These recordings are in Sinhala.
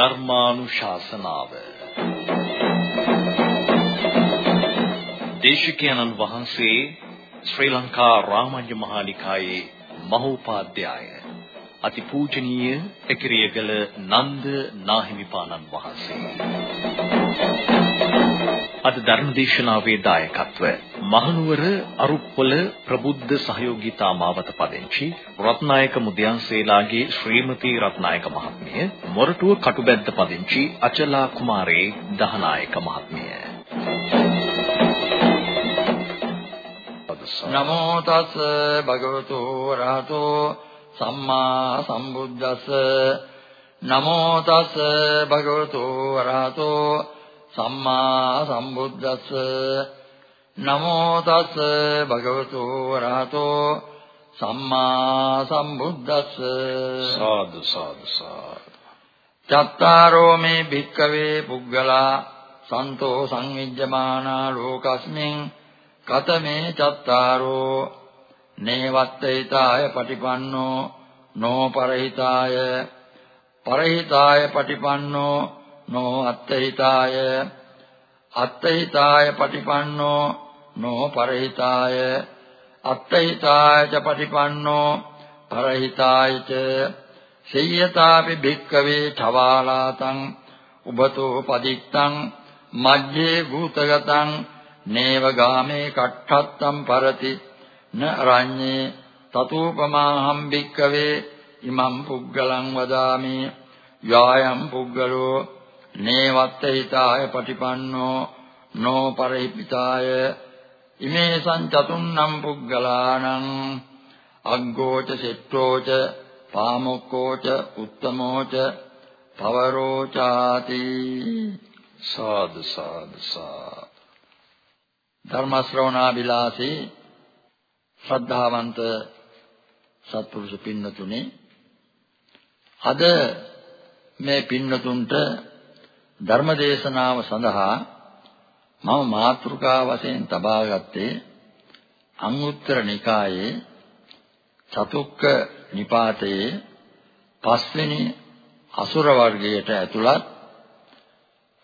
ධර්මානුශාසනාව. දේශිකයන්න් වහන්සේ ශ්‍රී ලංකා රාමඤ්ඤ මහානිකායේ මහෝපාද්‍යය. අතිපූජනීය එකිරියගල නන්ද නාහිමිපාණන් වහන්සේ. අද ධර්මදේශනාවේ දායකත්ව මහනුවර අරුප්පල ප්‍රබුද්ධ සහයෝගිතා මාවත පදිංචි රත්නායක මුදියන්සේලාගේ ශ්‍රීමති රත්නායක මහත්මිය මොරටුව කටුබැද්ද පදිංචි අචලා කුමාරේ දහනායක මහත්මිය. නමෝ තස් භගවතු රහතෝ සම්මා සම්බුද්දස්ස. නමෝ තස් භගවතු රහතෝ සම්මා සම්බුද්දස්ස. නමෝ තස් භගවතු වරහතෝ සම්මා සම්බුද්දස්ස සාදු සාදු සාදු චත්තාරෝ මේ භික්කවේ පුග්ගලා සන්තෝ සංවිජ්ජමානා ලෝකස්මින් කතමේ චත්තාරෝ නේවත්තේතාය පටිපන්නෝ නෝ පරහිතාය පටිපන්නෝ නෝ අත්තහිතාය අත්තහිතාය පටිපන්නෝ නෝ පරහිතාය. අත්තහිතාය ච පටිපන්නෝ පරහිතාය ච. සේයතාපි භික්කවේ චවාලාතං උබතෝ පදිත්තං මජ්ජේ භූතගතං නේව ගාමේ කට්ඨත්තම් පරති. න රඤ්ඤේ තතූපමාහම් භික්කවේ ඉමම් පුග්ගලං වදාමි. යායම් පුග්ගලෝ නේවත්ත හිතාය පටිපන්නෝ නෝ පරිපිතාය ඉමේ සංචතුන්නම් පුග්ගලානං අග්ගෝච සෙට්ටෝච පාමොක්කෝච උත්තමෝච පවරෝචාති. සාදු සාදු සාදු. ධර්ම ශ්‍රවණා විලාසී ශ්‍රද්ධාවන්ත සත්පුරුෂ පින්නතුනේ අද මේ පින්නතුන්ට ධර්මදේශනාව සඳහා මම මාතෘකා වශයෙන් තබා ගත්තේ අංගුත්තර නිකායේ චතුක්ක නිපාතයේ පස්වෙනි අසුර වර්ගයට ඇතුළත්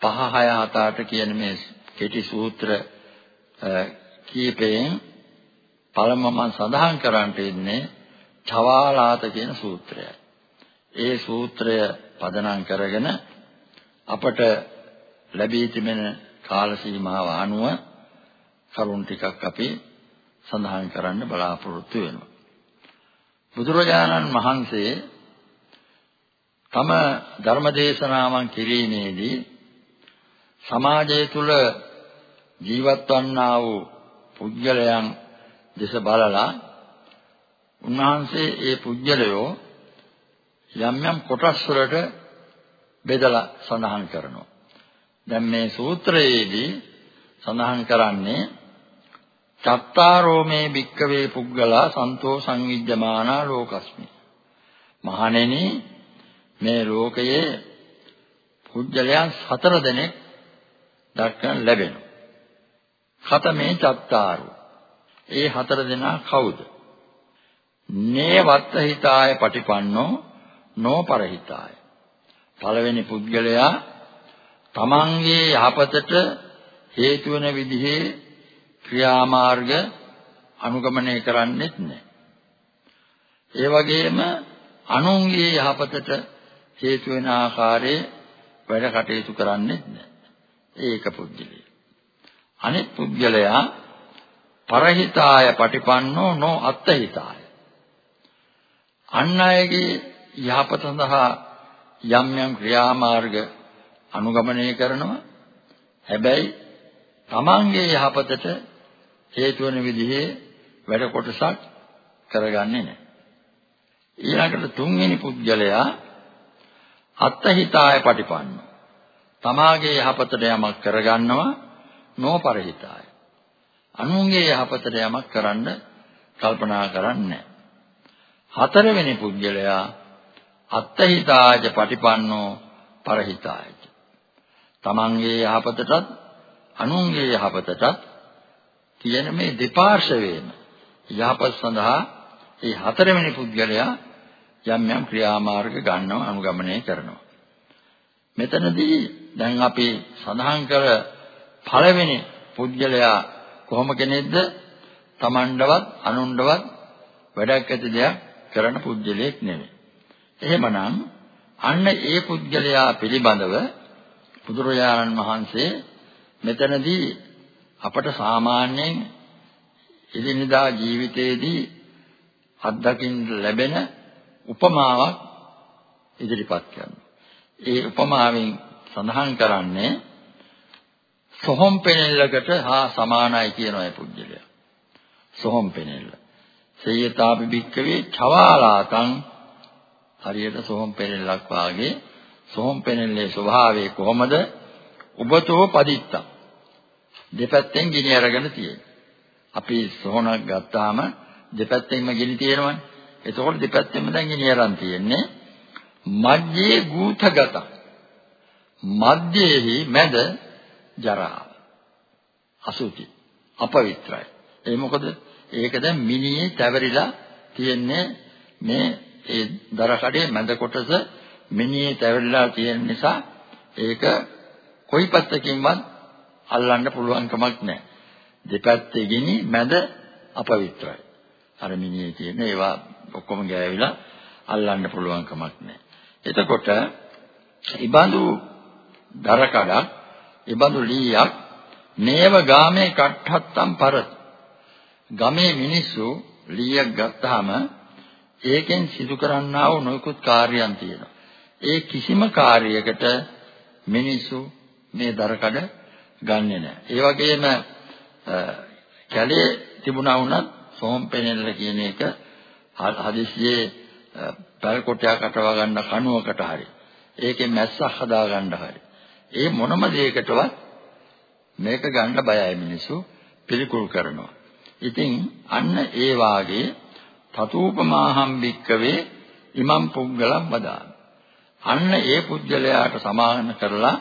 පහ හය හත අට කියන මේ කෙටි සූත්‍ර කීපයෙන් පළමුව මම සඳහන් කරන්නට ඉන්නේ චවාලාත කියන සූත්‍රයයි. ඒ සූත්‍රය පදනම් කරගෙන අපට ලැබී තිබෙන කාල සීමාව අනුව කරුණ ටිකක් අපි සඳහන් කරන්න බලාපොරොත්තු වෙනවා. බුදුරජාණන් වහන්සේ තම ධර්මදේශනාවන් කිරීමේදී සමාජය තුල ජීවත් වන්නා වූ පුද්ගලයන් දෙස බලලා උන්වහන්සේ ඒ පුද්ගලයෝ යම් යම් කොටස් වලට බෙදලා සඳහන් කරනවා. දැන් මේ සූත්‍රයේදී සඳහන් කරන්නේ චත්තාරෝ මේ භික්කවේ පුග්ගලා සන්තෝ සංවිජ්ජමානා ලෝකස්මි. මහණෙනි මේ ලෝකයේ පුජ්‍යලයන් හතර දෙනෙක් දක්වන ලැබෙනවා. ඛතමේ චත්තාරෝ. ඒ හතර දෙනා කවුද? නේ වත්තහිතාය පටිපන්නෝ නෝ පරහිතාය. පළවෙනි පුද්ගලයා තමන්ගේ යහපතට හේතු වෙන විදිහේ ක්‍රියාමාර්ග අනුගමනය කරන්නේත් නැහැ. ඒ වගේම අනුන්ගේ යහපතට හේතු වෙන ආකාරයේ වැඩ කටයුතු කරන්නේත් නැහැ. ඒක පුද්ගලයා. අනිත් පුද්ගලයා පරහිතාය පටිපන්නෝ නෝ අත්තහිතාය. අන් අයගේ යහපත සඳහා යම් යම් ක්‍රියාමාර්ග අනුගමනය කරනවා. හැබැයි තමන්ගේ යහපතට හේතු වෙන විදිහේ වැඩ කොටසක් කරගන්නේ නැහැ. ඊළඟට තුන්වෙනි පුද්ගලයා අත්හිතාය පටිපන්න. තමාගේ යහපතට යමක් කරගන්නවා නොපරහිතාය. අනුන්ගේ යහපතට යමක් කරන්න කල්පනා කරන්නේ හතරවෙනි පුද්ගලයා අත්හිතාජ පටිපන්නෝ පරහිතායච. තමන්ගේ යහපතටත් අනුන්ගේ යහපතටත් කියන මේ දෙපාර්ශවයේම යහපත සඳහා මේ හතරවෙනි පුද්ගලයා යම් යම් ක්‍රියාමාර්ග ගන්නව අනුගමනය කරනවා. මෙතනදී දැන් අපි සඳහන් කර පළවෙනි පුද්ගලයා කොහොම කෙනෙක්ද? Tamandවත් අනුණ්ඩවත් වැඩක් ඇති දෙයක් කරන පුද්ගලයෙක් නෙමෙයි. එහෙමනම් අන්න ඒ පුද්ගලයා පිළිබඳව බුදුරජාණන් වහන්සේ මෙතනදී අපට සාමාන්‍යයෙන් එදිනදා ජීවිතයේදී අත්දකින්න ලැබෙන උපමාවක් ඉදිරිපත් කරනවා. ඒ උපමාවෙන් සඳහන් කරන්නේ සොහොන් පෙනෙල්ලකට හා සමානයි කියන අය පුජ්‍යලයා. සොහොන් පෙනෙල්ල. සේයතාපි භික්කවේ චවාලාතං හරියට සොහොන් පෙනෙල්ලක් වාගේ සොහොන් පෙනෙල්ලේ ස්වභාවය කොහොමද? උබතෝ පදිත්තා. දෙපැත්තෙන් ගිනි අරගෙන තියෙන. අපි සොහොනක් ගත්තාම දෙපැත්තෙන්ම ගිනි තියෙනවනේ. එතකොට දෙපැත්තෙන්ම දැන් ගිනි අරන් තියෙන්නේ. මජ්ජේ ගූතගත. මධ්‍යේහි මැද ජරාව. අසුචි. අපවිත්‍රයි. ඒ මොකද? ඒක දැන් මිනියේ තැවරිලා තියෙන්නේ මේ ඒ දරකඩේ මැද කොටස මිනියේ තැවරිලා තියෙන නිසා ඒක කොයි පැත්තකින්වත් අල්ලන්න පුළුවන් කමක් නැහැ. දෙපැත්තේ ගිනි මැද අපවිත්‍රයි. අර මිනියේ තියෙන ඒවා ඔක්කොම ගෑවිලා අල්ලන්න පුළුවන් කමක් නැහැ. එතකොට ඉබඳු දරකඩක් ඉබඳු ලීයක් නේව ගාමේ කට්ඨත්තම් පරත ගමේ මිනිස්සු ලීයක් ගත්තාම ඒකෙන් සිදු කරන්නා වූ නොයෙකුත් කාර්යයන් තියෙනවා. ඒ කිසිම කාර්යයකට මිනිස්සු මේ දරකඩ ගන්නෙ නැහැ. ඒ වගේම කැලේ තිබුණා වුණත් සෝම් පෙනෙල්ල කියන එක හදිස්සියේ පැල් කොටයක් අටවා ගන්න කණුවකට හරි ඒකේ මැස්සක් හදා ගන්න හරි ඒ මොනම දෙයකටවත් මේක ගන්න බයයි මිනිස්සු පිළිකුල් කරනවා ඉතින් අන්න ඒ වාගේ තතූපමාහම් භික්කවේ ඉමම් පුද්ගලම් වදාන අන්න ඒ පුද්ගලයාට සමාන කරලා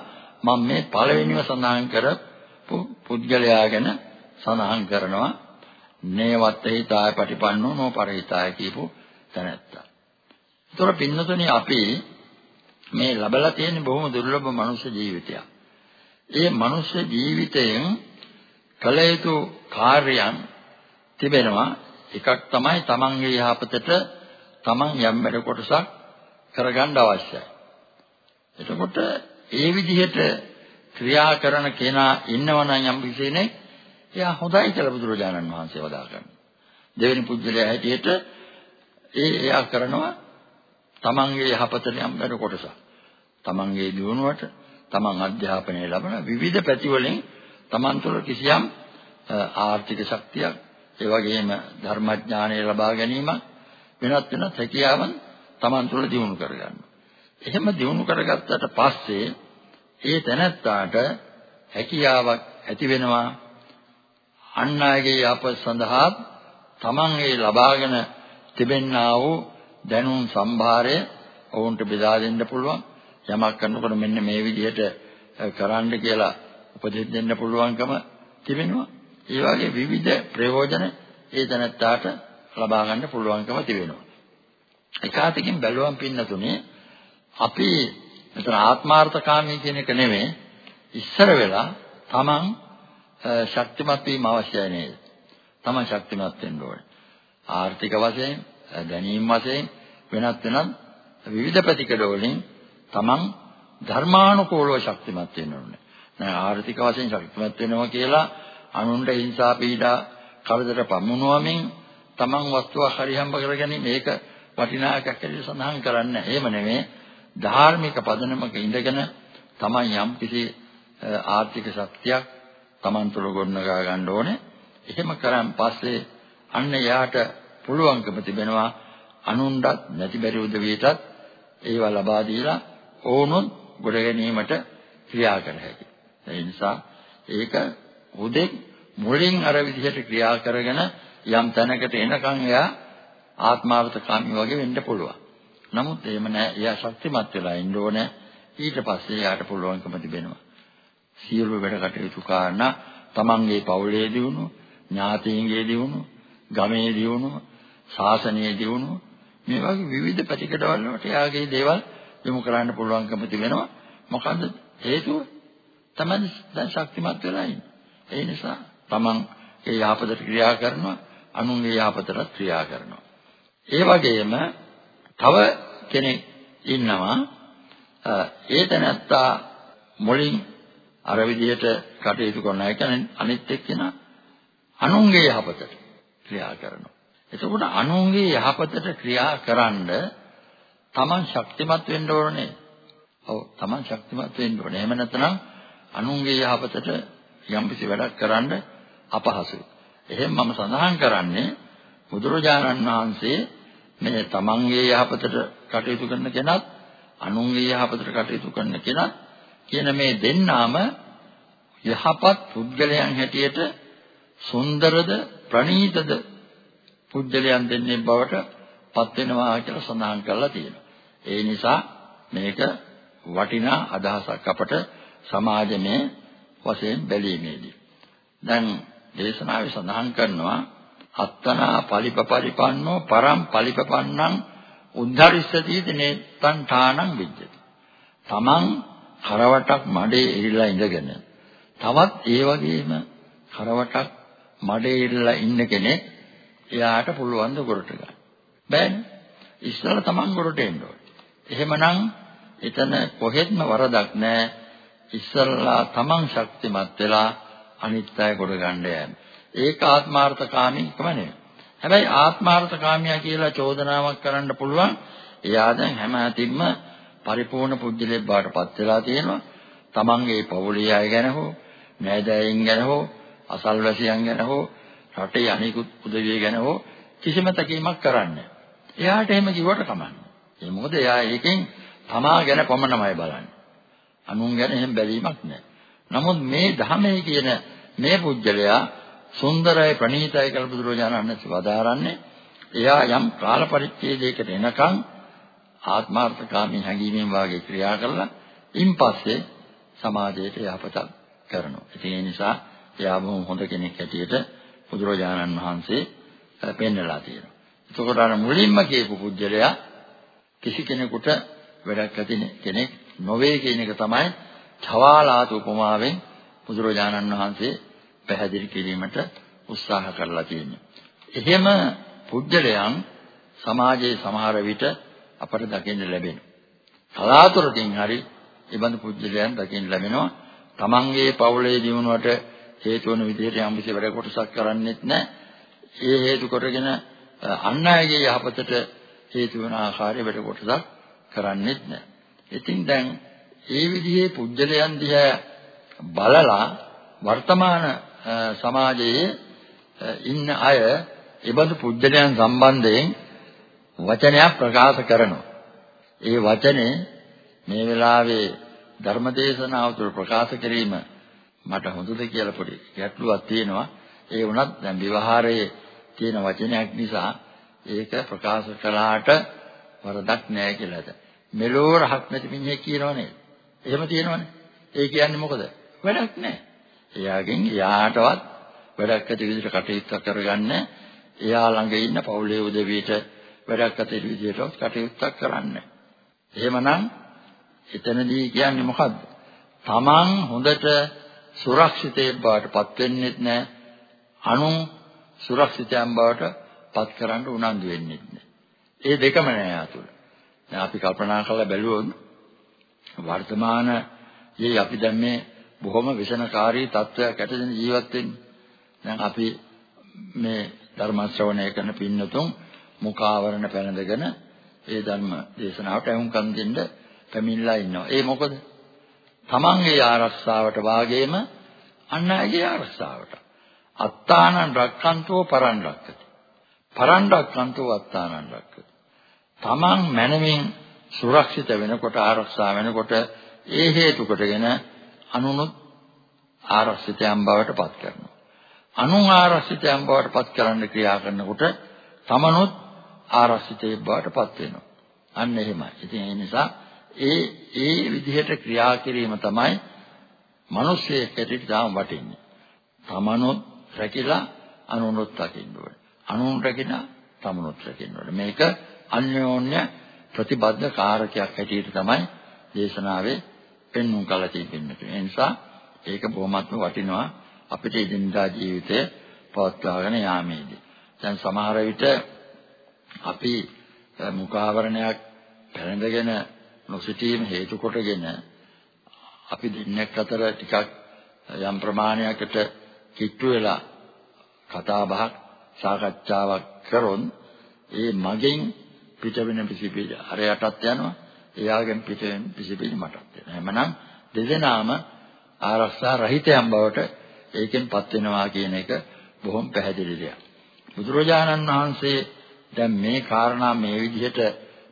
මම මේ පළවෙනිව සඳහන් කරපු පුද්ගලයා ගැන සඳහන් කරනවා නේවත් හිතාය පටිපන්නෝ නෝ පරිහිතාය කියපු තැනැත්තා. ඒතර පින්නතුනේ අපි මේ ලබලා තියෙන බොහොම දුර්ලභ මනුෂ්‍ය ජීවිතයක්. ඒ මනුෂ්‍ය ජීවිතයෙන් කළ යුතු කාර්යයන් තිබෙනවා. එකක් තමයි තමන්ගේ යහපතට තමන් යම් වැඩ කොටසක් කරගන්න අවශ්‍යයි. එතකොට ඒ විදිහට ක්‍රියා කරන කෙනා ඉන්නවනම් යම් කිසිනේ එයා හොඳයි කියලා බුදුරජාණන් වහන්සේ වදා කරනවා. දෙවෙනි පුජ්‍යලයා හැටියට ඒ එයා කරනවා තමන්ගේ යහපතට යම් වැඩ කොටසක්. තමන්ගේ දියුණුවට, තමන් අධ්‍යාපනය ලබන විවිධ පැතිවලින් තමන් තුළ කිසියම් ආර්ථික ශක්තියක්, ඒ වගේම ධර්මඥානය ලබා ගැනීමක් වෙනත් වෙනත් හැකියාවන් තමන් තුළ දියුණු කරගන්නවා. එහෙම දියුණු කරගත්තට පස්සේ ඒ තැනැත්තාට හැකියාවක් ඇති වෙනවා. අන් අයගේ යහපත සඳහා තමන් ඒ ලබාගෙන තිබෙන්නා වූ දැනුම් සම්භාරය ඔවුන්ට බෙදා දෙන්න පුළුවන්. යමක් කරනකොට මෙන්න මේ විදිහට කරන්න කියලා උපදෙස් දෙන්න පුළුවන්කම තිබෙනවා. ඒ වගේ විවිධ ප්‍රයෝජන ඒ දැනත්තාට ලබා ගන්න පුළුවන්කම තිබෙනවා එකාතකින් බැලුවම් පින්නතුනේ අපි මෙතන ආත්මාර්ථකාමී කියන එක නෙමෙයි ඉස්සර වෙලා තමන් ශක්තිමත් වීම අවශ්‍යයි නේද? තමන් ශක්තිමත් වෙන්න ඕනේ. ආර්ථික වශයෙන්, දැනීම් වශයෙන් වෙනත් වෙනත් විවිධ ප්‍රතිකඩ වලින් තමන් ධර්මානුකූලව ශක්තිමත් වෙන්න ඕනේ. නෑ ආර්ථික වශයෙන් ශක්තිමත් වෙනවා කියලා අනුන්ට හිංසා පීඩා කවදතර පමුණුවමින් තමන් වස්තුවක් හරි හම්බ කරගැනීම මේක වටිනාකමක් ඇතුළේ සඳහන් කරන්නේ. එහෙම නෙමෙයි. ධාර්මික පදනමක ඉඳගෙන තමන් යම් කිසි ආර්ථික ශක්තියක් Taman තුල ගොඩනගා ගන්න ඕනේ. එහෙම කරන් පස්සේ අන්න එයාට පුළුවන්කම තිබෙනවා අනුන්වත් නැති බැරි උදවියටත් ඒවා ලබා දීලා ඕනොත් ගොඩ ගැනීමට ක්‍රියා කර හැකියි. ඒ නිසා ඒක උදෙක් මුලින් අර විදිහට ක්‍රියා කරගෙන යම් තැනකට එනකන් එයා ආත්මාර්ථකාමී වගේ වෙන්න පුළුවන්. නමුත් එහෙම නැහැ. එයා ශක්තිමත් වෙලා ඉන්න ඕනේ. ඊට පස්සේ එයාට පුළුවන්කම තිබෙනවා. සියලු වැඩ කටයුතු කාරණා තමන්ගේ පවුලේ දියුණු, ඥාතීන්ගේ දියුණු, ගමේ දියුණු, ශාසනයේ දියුණු මේ වගේ විවිධ පැතිකඩවල වලට යාගේ දේවල් යොමු කරන්න පුළුවන්කම තිබෙනවා. මොකද හේතුව? තමයි දැන් ශක්තිමත් වෙලා ඉන්නේ. ඒ නිසා තමන් ඒ යහපතට ක්‍රියා කරනවා, අනුන්ගේ යහපතට ක්‍රියා කරනවා. ඒ වගේම තව කෙනෙක් ඉන්නවා ඒ තැනත්තා මුලින් අර විදිහට කටයුතු කරනවා. ඒ කියන්නේ අනිත් එක්කෙනා අනුන්ගේ යහපතට ක්‍රියා කරනවා. එතකොට අනුන්ගේ යහපතට ක්‍රියා කරන්න තමන් ශක්තිමත් වෙන්න ඕනේ. ඔව් තමන් ශක්තිමත් වෙන්න ඕනේ. එහෙම නැත්නම් අනුන්ගේ යහපතට යම්කිසි වැඩක් කරන්න අපහසුයි. එහෙනම් මම සඳහන් කරන්නේ බුදුරජාණන් වහන්සේ මේ තමන්ගේ යහපතට කටයුතු කරන කෙනත් අනුන්ගේ යහපතට කටයුතු කරන කෙනත් කියන මේ දෙන්නාම යහපත් පුද්ගලයන් හැටියට සුන්දරද ප්‍රණීතද පුද්ගලයන් දෙන්නේ බවට පත් වෙනවා කියලා සඳහන් කරලා තියෙනවා. ඒ නිසා මේක වටිනා අදහසක් අපට සමාජමය වශයෙන් බැලීමේදී. දැන් දේශනාවේ සඳහන් කරනවා අත්තනා පලිපපරිපන්නෝ පරම් පලිපපන්නං උද්ධරිස්සති නේත්තං ඨානං විජ්ජති. තමන් කරවටක් මඩේ ඉරිලා ඉඳගෙන තවත් ඒ වගේම කරවටක් මඩේ ඉරිලා ඉන්න කෙනෙක් එයාට පුළුවන් ද ගොරට ගන්න. බෑනේ. ඉස්සෙල්ලා තමන් ගොරට එන්න ඕනේ. එහෙමනම් එතන කොහෙත්ම වරදක් නැහැ. ඉස්සෙල්ලා තමන් ශක්තිමත් වෙලා අනිත් අය ගොඩ ගන්න යෑම. ඒක ආත්මාර්ථකාමීකම නෙවෙයි. හැබැයි ආත්මාර්ථකාමියා කියලා චෝදනාවක් කරන්න පුළුවන්. එයා දැන් හැම අතින්ම පරිපූර්ණ පුජ්‍යලෙක් බවට පත් වෙලා තියෙනවා. තමන්ගේ පවුලේ අය ගැන හෝ, නෑදෑයින් ගැන හෝ, අසල්වැසියන් ගැන හෝ, රටේ අනිකුත් උදවිය ගැන හෝ කිසිම තකීමක් කරන්නේ එයාට එහෙම කිව්වට කමන්නේ. ඒ මොකද එයා ඒකෙන් තමා ගැන පමණමයි බලන්නේ. අනුන් ගැන එහෙම බැලීමක් නැහැ. නමුත් මේ ධර්මයේ කියන මේ පුජ්‍යලයා සුන්දරයි ප්‍රණීතයි කියලා බුදුරජාණන් වහන්සේ වදාරන්නේ එයා යම් කාල පරිච්ඡේදයකට එනකන් ආත්මාර්ථකාමී හැඟීමෙන් වාගේ ක්‍රියා කරලා ඉන්පස්සේ සමාජයට යහපතක් කරනවා. ඉතින් ඒ නිසා එයා බොහොම හොඳ කෙනෙක් හැටියට බුදුරජාණන් වහන්සේ පෙන්වලා තියෙනවා. එතකොට අර මුලින්ම කියපු පුජ්‍යලයා කිසි කෙනෙකුට වැඩක් ඇති කෙනෙක් නොවේ කියන එක තමයි චවාලාතු උපමාවෙන් බුදුරජාණන් වහන්සේ පැහැදිලි කිරීමට උත්සාහ කරලා තියෙන්නේ. එහෙම පුජ්‍යලයන් සමාජයේ සමහර විට අපට දකින්න ලැබෙනවා. කලාතුරකින් හරි ඉබඳු පුජ්‍යලයන් දකින්න ලැබෙනවා. තමන්ගේ පවුලේ දිනුවට හේතු වන විදිහට යම් කිසි වැඩ කොටසක් කරන්නේත් නැහැ. ඒ හේතු කොටගෙන අන් අයගේ යහපතට හේතු වන ආකාරයේ වැඩ කොටසක් කරන්නේත් නැහැ. ඉතින් දැන් ඒ විදිහේ පුජ්‍යලයන් දිහා බලලා වර්තමාන සමාජයේ ඉන්න අය ඒබඳු පුජ්‍යලයන් සම්බන්ධයෙන් වචනයක් ප්‍රකාශ කරනවා. ඒ වචනේ මේ වෙලාවේ ධර්මදේශනාව තුළ ප්‍රකාශ කිරීම මට හොඳද කියලා පොඩි ගැටලුවක් තියෙනවා. ඒ වුණත් දැන් විවහාරයේ තියෙන වචනයක් නිසා ඒක ප්‍රකාශ කළාට වරදක් නෑ කියලාද. මෙලෝ රහක් නැති මිනිහෙක් කියනවනේ. එහෙම තියෙනවනේ. ඒ කියන්නේ මොකද? වැඩක් නෑ. එයාගෙන් එයාටවත් වැඩක් ඇති විදිහට කටයුත්තක් කරගන්න එයා ළඟ ඉන්න පවුලේ උදවියට වැඩක් ඇති විදිහට කටයුත්තක් කරන්න. එහෙමනම් එතනදී කියන්නේ මොකද්ද? Taman හොඳට සුරක්ෂිතේ බවටපත් වෙන්නෙත් නැහැ. අනු සුරක්ෂිතයන් බවට පත් කරන්න උනන්දු වෙන්නෙත් නැහැ. ඒ දෙකම නෑ අතුල. දැන් අපි කල්පනා කරලා බැලුවොත් වර්තමාන යේ අපි දැන් මේ බොහොම විෂණකාරී තත්වයක් ඇතිවෙන ජීවත් වෙන්නේ. දැන් අපි මේ ධර්ම ශ්‍රවණය කරන පින්නතුන් මුඛාවරණ පැනඳගෙන ඒ ධර්ම දේශනාවට අහුම්කම් දෙන්න පැමිණලා ඉන්නවා. ඒ මොකද? තමන්ගේ ආරක්ෂාවට වාගේම අන් අයගේ ආරක්ෂාවට. අත්තානං රක්칸තෝ පරං රක්කති. පරං රක්칸තෝ අත්තානං රක්කති. තමන් මනමින් සුරක්ෂිත වෙනකොට ආරක්ෂා වෙනකොට ඒ හේතු කොටගෙන අනුනුත් ආරක්ෂිතයන් බවට පත් කරනවා. අනුන් ආරක්ෂිතයන් බවට පත් කරන්න ක්‍රියා කරනකොට තමනුත් ආරක්ෂිතයෙක් බවට පත් වෙනවා. අන්න එහෙමයි. ඉතින් ඒ නිසා ඒ ඒ විදිහට ක්‍රියා කිරීම තමයි මිනිස්සෙක් ඇටිට තාම වටින්නේ. තමනුත් රැකිලා අනුනුත් රකින්න ඕනේ. අනුන් රැකිනා තමනුත් රැකින්න ඕනේ. මේක අන්‍යෝන්‍ය ප්‍රතිබද්ධ කාරකයක් හැටියට තමයි දේශනාවේ පෙන්වුම් කළා තියෙන්නේ. ඒ නිසා ඒක බොහොමත්ම වටිනවා අපිට එදිනදා ජීවිතේ පවත්වාගෙන යාමේදී. දැන් සමහර විට අපි මුඛාවරණයක් පැළඳගෙන නොසිටීම හේතු කොටගෙන අපි දෙන්නෙක් අතර ටිකක් යම් ප්‍රමාණයකට කිට්ටු වෙලා කතා බහක් සාකච්ඡාවක් කරොත් ඒ මගෙන් පිට වෙන පිසිපිලි අරයටත් යනවා. එයාගෙන් පිට වෙන පිසිපිලි මටත් යනවා. එහෙමනම් දෙදෙනාම ආරක්ෂා රහිතයන් බවට ඒකෙන්පත් වෙනවා කියන එක බොහොම පැහැදිලි දෙයක්. බුදුරජාණන් වහන්සේ දැන් මේ කාරණා මේ විදිහට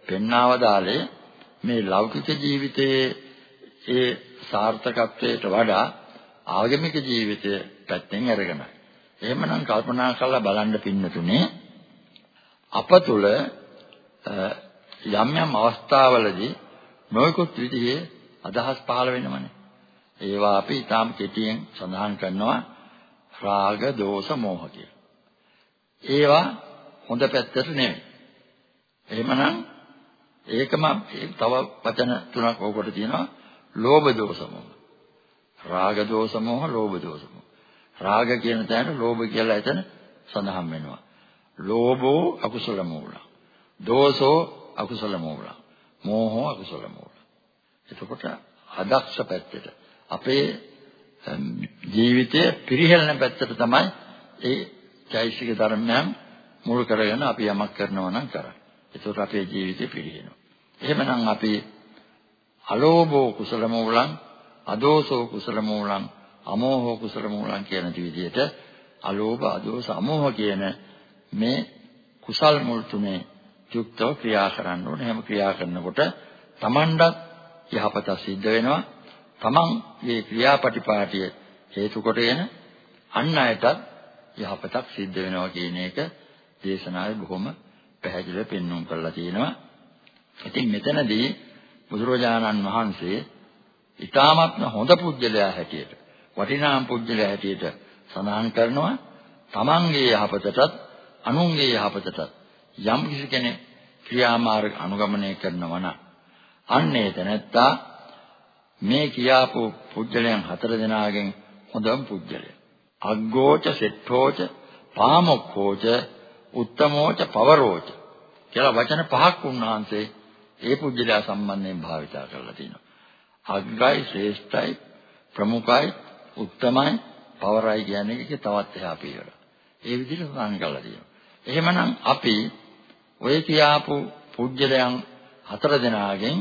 පෙන්වවදාලේ මේ ලෞකික ජීවිතයේ ඒ සාර්ථකත්වයට වඩා ආගමික ජීවිතය පැත්තෙන් අරගෙනයි. එහෙමනම් කල්පනා කරලා බලන්න පින්නතුනේ අප තුළ යම් යම් අවස්ථාවලදී නොයෙකුත් විදිහේ අදහස් පහළ වෙනවනේ. ඒවා අපි ඊටාම් කෙටියෙන් සඳහන් කරනවා රාග, දෝෂ, මෝහ කියලා. ඒවා හොඳ පැත්තට නෙමෙයි. එහෙමනම් ඒකම තව වචන තුනක් ඕකට තියෙනවා ලෝභ දෝෂ මොහ. රාග දෝෂ මොහ, ලෝභ දෝෂ මොහ. රාග කියන තැනට ලෝභ කියලා එතන සඳහන් වෙනවා. ලෝභෝ අකුසල මූල. දෝෂෝ අකුසල මූල. මෝහෝ අකුසල මූල. එතකොට අදක්ෂ පැත්තට අපේ ජීවිතයේ පිරිහෙලන පැත්තට තමයි ඒ චෛසික ධර්මයන් මුල් කරගෙන අපි යමක් කරනවා නම් කරන්නේ. ඒකට අපේ ජීවිතේ පිරිහෙනවා. එහෙමනම් අපි අලෝභෝ කුසල මූලං, අදෝසෝ කුසල මූලං, අමෝහෝ කුසල මූලං කියන විදිහට අලෝභ, අදෝස, අමෝහ කියන මේ කුසල් මුල් තුනේ යුක්තව ක්‍රියා කරන්න ඕනේ. එහෙම ක්‍රියා කරනකොට Tamanඩත් යහපත සිද්ධ වෙනවා. Taman මේ ක්‍රියාපටිපාටිය හේතු කොටගෙන අන් අයටත් යහපතක් සිද්ධ වෙනවා කියන එක දේශනාවේ බොහොම පැහැදිලිව පෙන්වුම් කරලා තියෙනවා. ඉතින් මෙතනදී බුදුරජාණන් වහන්සේ ඊ타මත්ම හොඳ පුජ්‍යලයා හැටියට වටිනාම් පුජ්‍යලයා හැටියට සඳහන් කරනවා තමන්ගේ යහපතටත් අනුන්ගේ යහපතටත් යම් කිසි කෙනෙක් ක්‍රියාමාර්ග අනුගමනය කරනවා නම් අන්නේ තැනැත්තා මේ කියාපු පුජ්‍යලයන් හතර දෙනාගෙන් හොඳම පුජ්‍යලය. අග්ගෝච සෙට්ඨෝච පාමොක්ඛෝච උත්තමෝච පවරෝච කියලා වචන පහක් උන්වහන්සේ ඒ පුජ්‍යලයා සම්බන්ධයෙන් භාවිතා කරලා තිනවා. අග්ගයි, ශ්‍රේෂ්ඨයි, ප්‍රමුඛයි, උත්තමයි, පවරයි කියන්නේ ඒකේ තවත් එහා පියවර. ඒ විදිහට සඳහන් කරලා තියෙනවා. එහෙමනම් අපි ඔය කියාපු පුජ්‍යලයන් හතර දෙනාගෙන්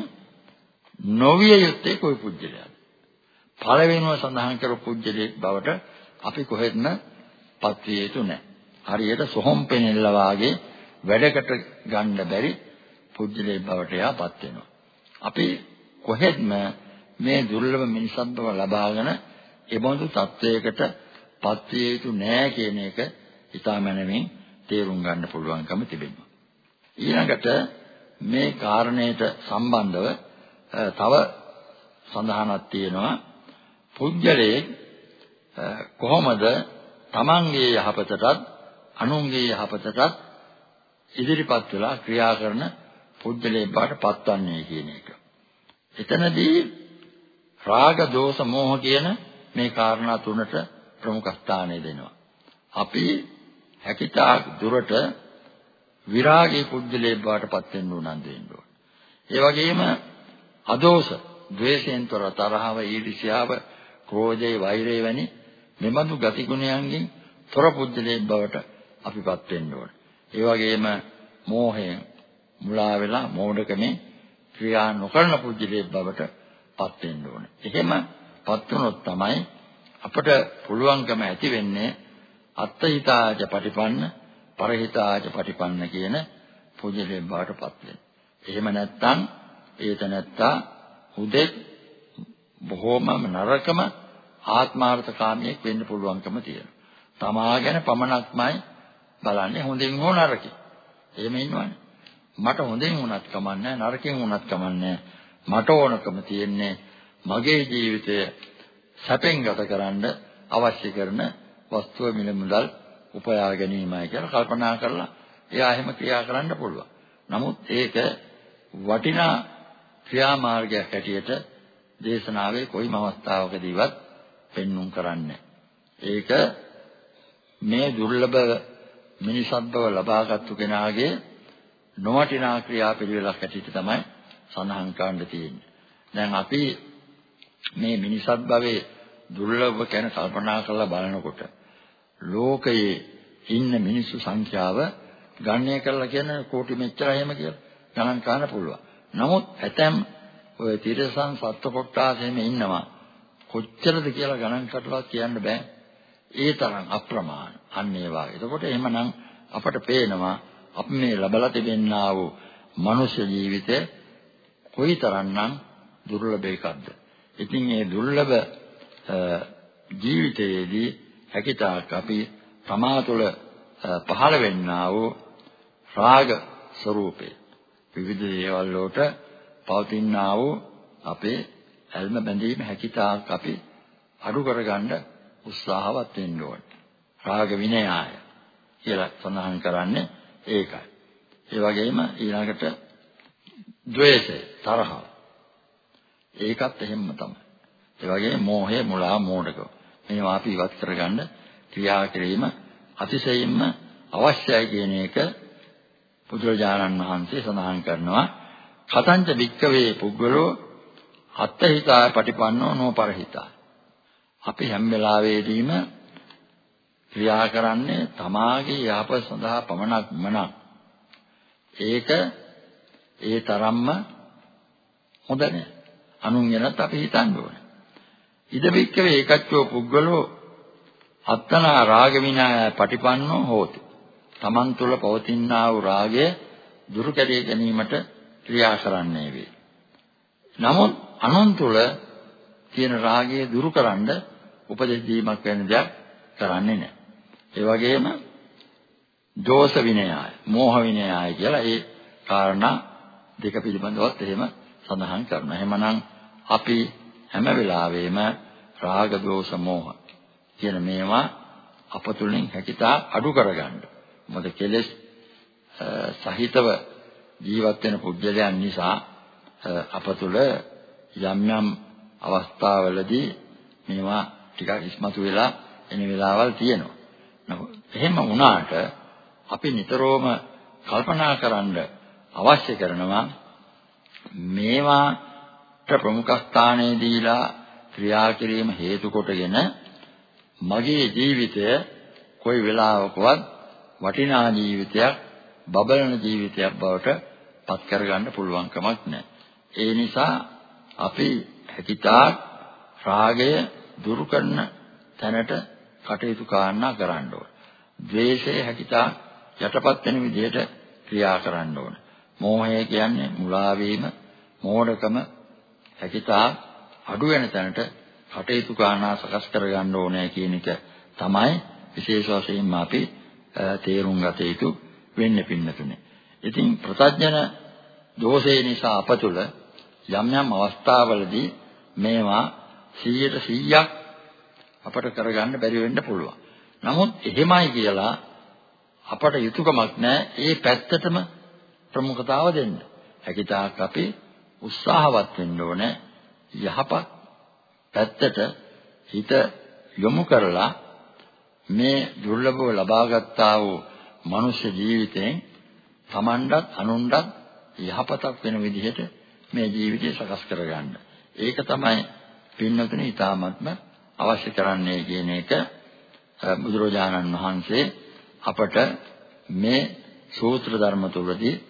නොවිය යුත්තේ કોઈ පුජ්‍යලයක්ද? පළවෙනිව සඳහන් කරපු පුජ්‍යලෙක් බවට අපි කොහෙත්ම පත් විය යුතු නැහැ. හරියට සොහොන් පෙනෙල්ල වාගේ වැඩකට ගන්න බැරි පුජ්‍යලේ බවට යාපත් වෙනවා. අපි කොහෙත්ම මේ දුර්ලභ මිනිසත් බව ලබාගෙන එබඳු තත්වයකට පත් විය යුතු නෑ කියන එක ඉතාමනමින් තේරුම් ගන්න පුළුවන්කම තිබෙනවා. ඊළඟට මේ කාරණයට සම්බන්ධව තව සඳහනක් තියෙනවා පුජ්‍යලේ කොහොමද තමන්ගේ යහපතටත් අනුන්ගේ යහපතටත් ඉදිරිපත් වෙලා ක්‍රියා කරන පුද්ගලයෙක් බවට පත්වන්නේ කියන එක. එතනදී රාග, දෝෂ, මෝහ කියන මේ කාරණා තුනට ප්‍රමුඛ ස්ථානය දෙනවා. අපි හැකිතාක් දුරට විරාගී පුද්ගලයෙක් බවට පත් වෙන්න උනන්දු වෙන්න ඕන. ඒ වගේම අදෝෂ, ද්වේෂයෙන් තොර තරහව, ඊර්ෂ්‍යාව, ක්‍රෝධය, වෛරය වැනි මෙබඳු ගතිගුණයන්ගෙන් තොර පුද්ගලයෙක් බවට අපිපත් වෙන්න ඕන. ඒ වගේම මෝහයෙන් මුලා වෙලා මෝඩකමේ ක්‍රියා නොකරන පුජ්‍යලේ බවට පත් වෙන්න ඕනේ. එහෙමපත් වුණොත් තමයි අපට පුළුවන්කම ඇති වෙන්නේ අත්හිතාජ පටිපන්න පරහිතාජ පටිපන්න කියන පුජ්‍යලේ බවට පත් වෙන්න. එහෙම නැත්නම් ඒත නැත්තා හුදෙක් බොහෝම නරකම ආත්මාර්ථකාමියෙක් වෙන්න පුළුවන්කම තියෙනවා. තමා ගැන පමණක්මයි බලන්නේ හොඳින් හෝ නරකින්. එහෙම ඉන්නවනේ. මට හොඳින් වුණත් කමන්නේ නරකින් වුණත් කමන්නේ මට ඕනකම තියෙන්නේ මගේ ජීවිතය සැපෙන් ගතකරන්න අවශ්‍ය කරන වස්තුව මිල මුදල් උපයා ගැනීමයි කියලා කල්පනා කරලා එයා එහෙම ක්‍රියා කරන්න පුළුවන්. නමුත් ඒක වටිනා ක්‍රියාමාර්ගයක් හැටියට දේශනාවේ කොයිම අවස්ථාවකදීවත් පෙන්눔 කරන්නේ. ඒක මේ දුර්ලභ මිනිසත් බව ලබාගත්තු කෙනාගේ නොවටිනා ක්‍රියාපිළිවෙලක් ඇටියට තමයි සඳහන් කරන්න තියෙන්නේ. දැන් අපි මේ මිනිසත් භවයේ දුර්ලභ ගැන කල්පනා කරලා බලනකොට ලෝකයේ ඉන්න මිනිස්සු සංඛ්‍යාව ගණනය කරලා කියන කෝටි මෙච්චරයි එහෙම කියලා ගණන් කරන්න පුළුවන්. නමුත් ඇතැම් ඔය තිරසන් සත්ව කොට්ටාසෙම ඉන්නවා. කොච්චරද කියලා ගණන් කරලා කියන්න බෑ. ඒ තරම් අප්‍රමාණ. අන්න ඒ වගේ. එතකොට එහෙමනම් අපට පේනවා අපි මේ ලබලා තිබෙනා වූ මනුෂ්‍ය ජීවිතය කොයිතරම්නම් දුර්ලභ එකක්ද. ඉතින් මේ දුර්ලභ ජීවිතයේදී හැකිතාක් අපි තමා තුළ පහළ වෙන්නා වූ රාග ස්වરૂපේ විවිධ දේවල් වලට පවතිනා වූ අපේ ඇල්ම බැඳීම හැකිතාක් අපි අඩු කරගන්න උත්සාහවත් වෙන්න ඕනේ. රාග විනයය කියලා සඳහන් කරන්නේ ඒකයි. ඒ වගේම ඊළඟට ද්වේෂය තරහ. ඒකත් එහෙම්ම තමයි. ඒ වගේම මෝහය මුලා මෝඩකම. මේවා අපි ඉවත් කරගන්න ක්‍රියා කිරීම අතිශයින්ම අවශ්‍යයි කියන එක බුදුරජාණන් වහන්සේ සඳහන් කරනවා. කතංච වික්කවේ පුද්ගලෝ අත්හිතා පටිපන්නෝ නොපරහිතා. අපි හැම වෙලාවෙදීම ක්‍රියා කරන්නේ තමාගේ යහපත සඳහා පමණක් මනක්. ඒක ඒ තරම්ම හොඳ නෑ. අනුන් ගැනත් අපි හිතන්න ඕනේ. ඉද බික්කවේ ඒකච්චෝ පුද්ගලෝ අත්තනා රාග විනාය පටිපන්නෝ හෝති. තමන් තුළ පවතිනා වූ රාගය දුරු කැඩේ ගැනීමට ක්‍රියා කරන්නේ වේ. නමුත් අනුන් තුළ තියෙන රාගය දුරු කරන්න උපදෙස් දීමක් වෙන දෙයක් කරන්නේ නැහැ. ඒ වගේම දෝෂ විනයය, මෝහ විනයය කියලා ඒ කාරණා දෙක පිළිබඳවත් එහෙම සඳහන් කරනවා. එහෙමනම් අපි හැම වෙලාවෙම රාග දෝෂ මෝහ කියන මේවා අප තුලින් හැකිතා අඩු කරගන්න. මොකද කෙලෙස් සහිතව ජීවත් වෙන පුද්ගලයන් නිසා අප තුල යම් යම් අවස්ථාවලදී මේවා ටිකක් ඉස්මතු වෙලා එන වෙලාවල් තියෙනවා. නමුත් එහෙම වුණාට අපි නිතරම කල්පනා කරන්න අවශ්‍ය කරනවා මේවාට ප්‍රමුඛ ස්ථානයේ දීලා ක්‍රියා කිරීම හේතු කොටගෙන මගේ ජීවිතය කොයි වෙලාවකවත් වටිනා ජීවිතයක් බබලන ජීවිතයක් බවට පත් කරගන්න පුළුවන් කමක් නැහැ. ඒ නිසා අපි හැකිතා රාගය දුරු කරන තැනට කටයුතු කාරණා කරන්න ඕන. ද්වේෂය හැකිතා යටපත් වෙන විදිහට ක්‍රියා කරන්න ඕන. මෝහය කියන්නේ මුලා වීම, මෝඩකම හැකිතා අඩු වෙන තැනට කටයුතු කාරණා සකස් කරගන්න ඕනේ කියන එක තමයි විශේෂ වශයෙන්ම අපි තේරුම් ගත යුතු වෙන්නේ පින්නතුනේ. ඉතින් ප්‍රත්‍යඥ දෝෂේ නිසා අප තුළ යම් යම් අවස්ථාවලදී මේවා 100ට 100ක් අපට කරගන්න බැරි වෙන්න පුළුවන්. නමුත් එහෙමයි කියලා අපට යුතුයකමක් නැහැ ඒ පැත්තටම ප්‍රමුඛතාව දෙන්න. හැකිතාක් අපි උත්සාහවත් වෙන්න ඕනේ යහපත් පැත්තට හිත යොමු කරලා මේ දුර්ලභව ලබාගත්තා වූ මනුෂ්‍ය ජීවිතයෙන් Tamanඩත් අනුන්ඩත් යහපතක් වෙන විදිහට මේ ජීවිතය සකස් කරගන්න. ඒක තමයි පින්නතුනේ ඊ타ත්ම අවශ්‍ය කරන්නේ කියන එක බුදුරජාණන් වහන්සේ අපට මේ සූත්‍ර ධර්ම තුලදී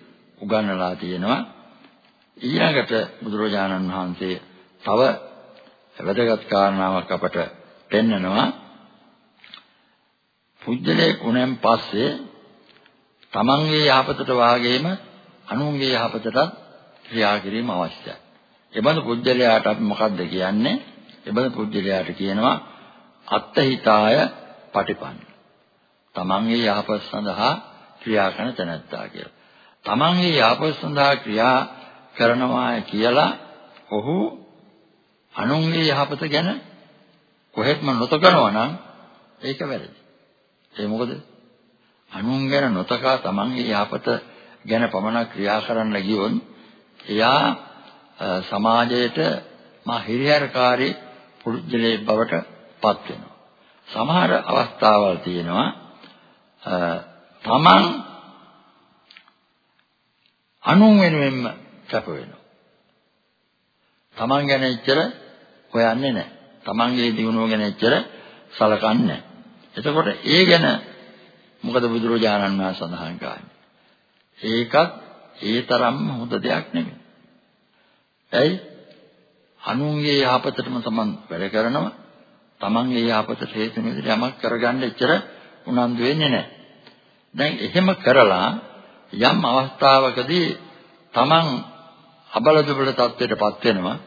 උගන්වලා තියෙනවා. ඊළඟට බුදුරජාණන් වහන්සේ තව වැදගත් කාරණාවක් අපට පෙන්නනවා. පුජ්‍යලේ ගුණෙන් පස්සේ තමන්ගේ යහපතට වාගේම අනුන්ගේ යහපතටත් ක්‍රියා කිරීම අවශ්‍යයි. එබඳු පුජ්‍යලයාට අපි මොකද්ද කියන්නේ? එබඳු පුජ්‍යලයාට කියනවා අත්හිතාය පටිපන්න. තමන්ගේ යහපත සඳහා ක්‍රියා කරන තැනැත්තා කියලා. තමන්ගේ යහපත සඳහා ක්‍රියා කරනවා කියලා ඔහු අනුන්ගේ යහපත ගැන කොහෙත්ම නොතකනවා නම් ඒක වැරදි. ඒ මොකද? අනුන් ගැන නොතකා තමන්ගේ යහපත ගැන පමණක් ක්‍රියා කරන්න ගියොත් එයා සමාජයට මා හිරිහැරකාරී පුරුජලේ බවට පත් වෙනවා. සමහර අවස්ථාවල් තියෙනවා තමන් අනුන් වෙනුවෙන්ම කැප වෙනවා. තමන් ගැන එච්චර හොයන්නේ නැහැ. තමන්ගේ දිනුව ගැන එච්චර සලකන්නේ නැහැ. එතකොට ඒ ගැන මොකද බුදුරජාණන් වහන්සේ සඳහන් කරන්නේ? ඒකත් ඒ තරම්ම හොඳ දෙයක් නෙමෙයි. ඇයි? අනුන්ගේ යහපතටම තමන් වැඩ කරනවා. තමන්ගේ යහපතට හේතු වෙන යමක් කරගන්න එච්චර උනන්දු වෙන්නේ නැහැ. දැන් එහෙම කරලා යම් අවස්ථාවකදී තමන් අබල දුබල තත්ත්වයටපත් වෙනවා.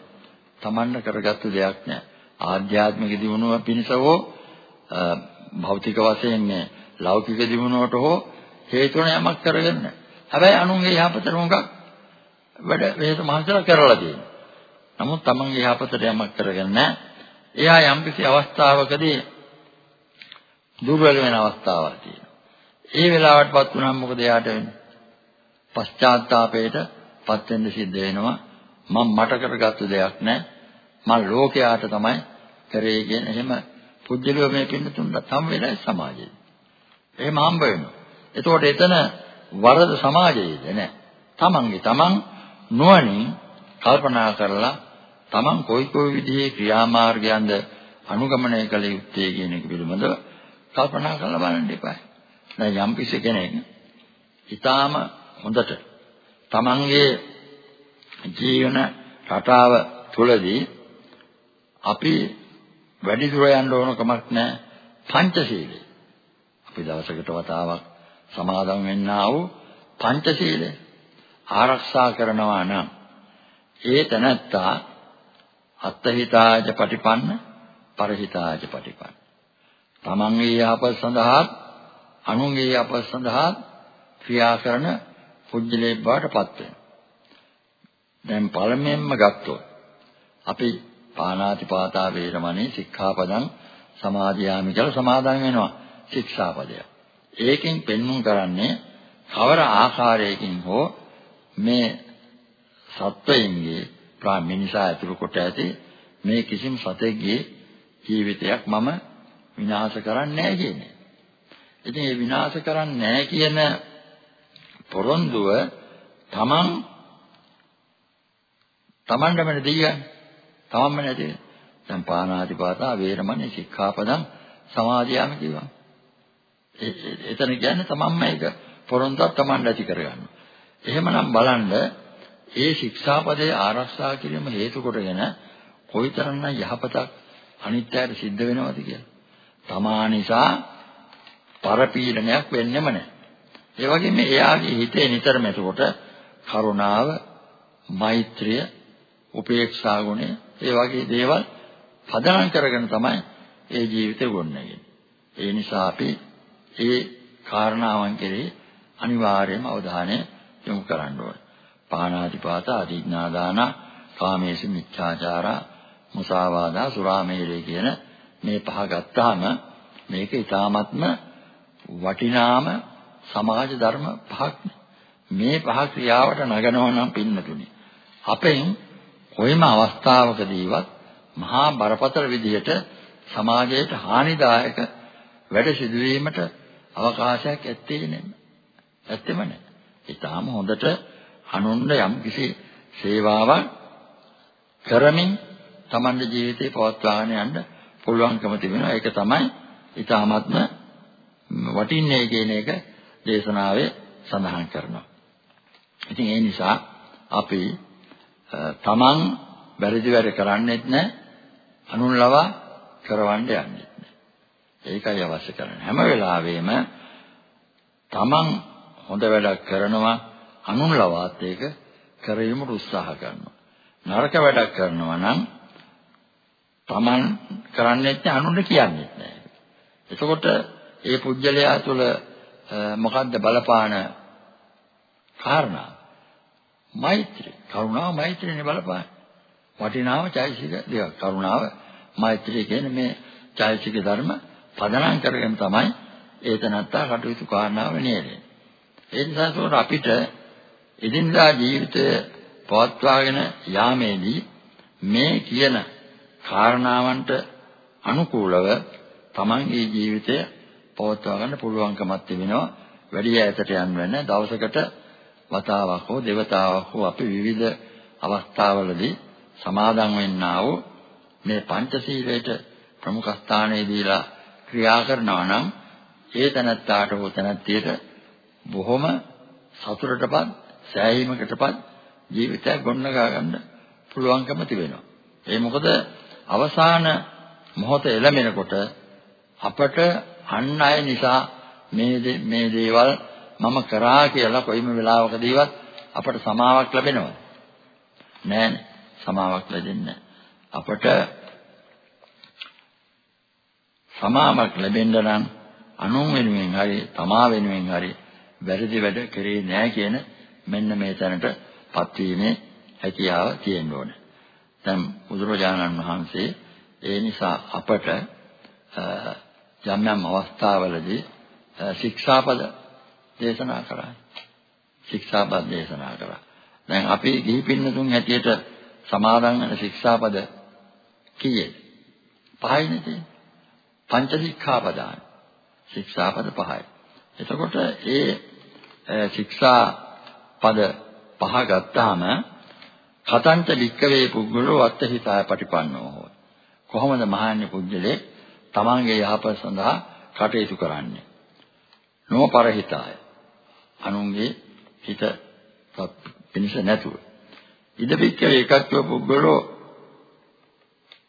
තමන්ට කරගත්තු දෙයක් නැහැ. ආධ්‍යාත්මික දියුණුව පිණිස හෝ භෞතික වශයෙන් මේ ලෞකික දියුණුවට හෝ හේතු වෙන යමක් කරගන්න. හැබැයි අනුන්ගේ යහපතට මොකක් වැඩ වේද මහන්සියලා කරලා තියෙනවා. නමුත් තමන්ගේ යහපතට යමක් කරගන්න නැහැ. එයා යම්කිසි අවස්ථාවකදී දුර්වල වෙන අවස්ථාවක් තියෙනවා. ඒ වෙලාවටපත් වුණාම මොකද එයාට වෙන්නේ? පශ්චාත්තාපයට පත් වෙන්න සිද්ධ වෙනවා. මම මට කරගත්තු දෙයක් නැහැ. මම ලෝකයාට තමයි කරේ කියන එහෙම පුජ්‍යලිය මේ පින්නතුන්ට තම වෙලයි සමාජයේ. එහෙම හම්බ වෙනවා. එතකොට එතන වරද සමාජයේද නෑ. තමන්ගේ තමන් නුවණින් කල්පනා කරලා තමන් කොයි කොයි විදිහේ ක්‍රියාමාර්ගයන්ද අනුගමනය කළ යුත්තේ කියන එක පිළිබඳව කල්පනා කරලා බලන්න එපා. දැන් යම් කිසි කෙනෙක් ඊටාම හොඳට තමන්ගේ ජීවන රටාව තුළදී අපි වැඩි දුර යන්න ඕන කමක් නැහැ පංචශීලය. අපි දවසකට වතාවක් සමාදන් වෙන්නා වූ පංචශීලය ආරක්ෂා කරනවා නම් ඒ තැනත්තා අත්හිතාජ පටිපන්න පරහිතාජ පටිපන්න. තමන්ගේ යහපත සඳහා අනුන්ගේ යහපත සඳහා ක්‍රියා කරන පුජ්‍යලේ බවටපත් වෙනවා. දැන් පළමුවෙන්ම ගත්තොත් අපි පාණාතිපාතා වේරමණී සික්ඛාපදං සමාදියාමි කියලා සමාදන් වෙනවා ශික්ෂාපදය. ඒකෙන් පෙන්වුම් කරන්නේ කවර ආකාරයකින් හෝ මේ සත්වයන්ගේ ප්‍රාමිනිසා ඇතුළු කොට ඇති මේ කිසිම සතෙක්ගේ ජීවිතයක් මම විනාශ කරන්නේ නැහැ කියන්නේ. ඉතින් මේ විනාශ කරන්නේ නැහැ කියන පොරොන්දුව තමන් තමන්ටම දෙන්නේ. තමන්ම නැති. දැන් පානාතිපාතා වේරමණී සික්ඛාපදං සමාදියාම කියනවා. එතන කියන්නේ තමන්ම ඒක පොරොන්දුවක් තමන් ඇති කරගන්නවා. එහෙමනම් බලන්න ඒ ශික්ෂාපදයේ ආරක්ෂා කිරීම හේතු කොටගෙන කොයිතරම්නම් යහපතක් අනිත්‍යයට සිද්ධ වෙනවද කියලා. තමා නිසා පරපීඩනයක් වෙන්නෙම නැහැ. ඒ වගේම එයාගේ හිතේ නිතරම එතකොට කරුණාව, මෛත්‍රිය, උපේක්ෂා ගුණය, ඒ වගේ දේවල් පදනම් කරගෙන තමයි ඒ ජීවිතය ගොඩනගන්නේ. ඒ නිසා අපි ඒ කාරණාවන් කෙරෙහි අනිවාර්යයෙන්ම අවධානය යොමු කරන්න ඕනේ. පාණාතිපාත අදිඥාදාන කාමේසු මිච්ඡාචාරා මුසාවාදා සුරාමේරේ කියන මේ පහ ගත්තාම මේක ඊ타මත්ම වටිනාම සමාජ ධර්ම පහක් මේ පහ ක්‍රියාවට නගනවා නම් පින්නතුනි අපෙන් කොයිම අවස්ථාවකදීවත් මහා බරපතල විදිහට සමාජයට හානිදායක වැඩ සිදුවීමට අවකාශයක් ඇත්තේ නැහැ. ඇත්තෙම නැහැ. ඊටාම හොඳට අනුන්ට යම් කිසි සේවාවක් කරමින් තමන්ගේ ජීවිතේ පවත්වාගෙන යන්න පුළුවන්කම තිබෙනවා. ඒක තමයි ඊටාත්ම වටින්නේ කියන එක දේශනාවේ සඳහන් කරනවා. ඉතින් ඒ නිසා අපි තමන් වැරදි වැඩ කරන්නේත් නැහැ අනුන් ලවා කරවන්න යන්නේත් නැහැ. ඒකයි අවශ්‍ය කරන්නේ. හැම වෙලාවෙම තමන් හොඳ වැඩක් කරනවා අනුන් ලවාත් ඒක කරවීමට උත්සාහ කරනවා. නරක වැඩක් කරනවා නම් තමන් කරන්නේත් නැහැ අනුන්ට කියන්නේත් නැහැ. එතකොට ඒ පුජ්‍යලයා තුළ මොකද්ද බලපාන කාරණා? මෛත්‍රිය. කරුණාව මෛත්‍රියනේ බලපාන. වටිනාම චෛසික දෙයක්. කරුණාව මෛත්‍රිය කියන්නේ මේ චෛසික ධර්ම පදනම් කරගෙන තමයි ඒතනත්තා කටයුතු කාරණාව නේද. ඒ නිසා අපිට එදිනදා ජීවිතය පවත්වාගෙන යාමේදී මේ කියන කාරණාවන්ට අනුකූලව තමන්ගේ ජීවිතය පවත්වා ගන්න පුළුවන්කමක් තිබෙනවා. වැඩි ඈතට යන්න වෙන දවසකට වතාවක් හෝ දෙවතාවක් හෝ අපි විවිධ අවස්ථාවලදී සමාදන් වෙන්නා වූ මේ පංචශීලයට ප්‍රමුඛ ස්ථානය දීලා ක්‍රියා කරනවා නම් ඒ තනත්තාට හෝ තනත්තියට බොහොම සතුටටපත් සෑහීමකටපත් ජීවිතයක් ගොඩනගා ගන්න පුළුවන්කම තිබෙනවා. ඒ මොකද අවසාන මොහොත එළමෙනකොට අපට අන් අය නිසා මේ මේ දේවල් මම කරා කියලා කොයිම වෙලාවකදීවත් අපට සමාවක් ලැබෙනවද? නෑනේ. සමාවක් ලැබෙන්නේ අපට සමාවක් ලැබෙන්න නම් අනුන් වෙනුවෙන් හරි තමා වෙනුවෙන් හරි වැරදි වැඩ කරේ නෑ කියන මෙන්න මේ තැනටපත් වීමේ හැකියාව තියෙන්න ඕනේ. දැන් බුදුරජාණන් වහන්සේ ඒ නිසා අපට යම් යම් අවස්ථාවලදී ශික්ෂාපද දේශනා කරා. ශික්ෂාපද දේශනා කරා. දැන් අපි ගිහි පින්නතුන් හැටියට සමාදන් වෙන ශික්ෂාපද කීයද? පහයිනේ තියෙන්නේ. පංච ශික්ෂාපදාන. ශික්ෂාපද පහයි. එතකොට ඒ ශික්ෂා පද පහ ගත්තාම කතංච වික්කවේ පුද්ගලෝ අත්ථිතාය පටිපන්නෝ හොය. කොහොමද මහාන්‍ය පුජ්‍යලේ තමන්ගේ යහපත සඳහා කටයුතු කරන්නේ? නොපරහිතාය. අනුන්ගේ හිත පිනිස නැතුව. ඉද වික්කවේ එකත්ව පුද්ගලෝ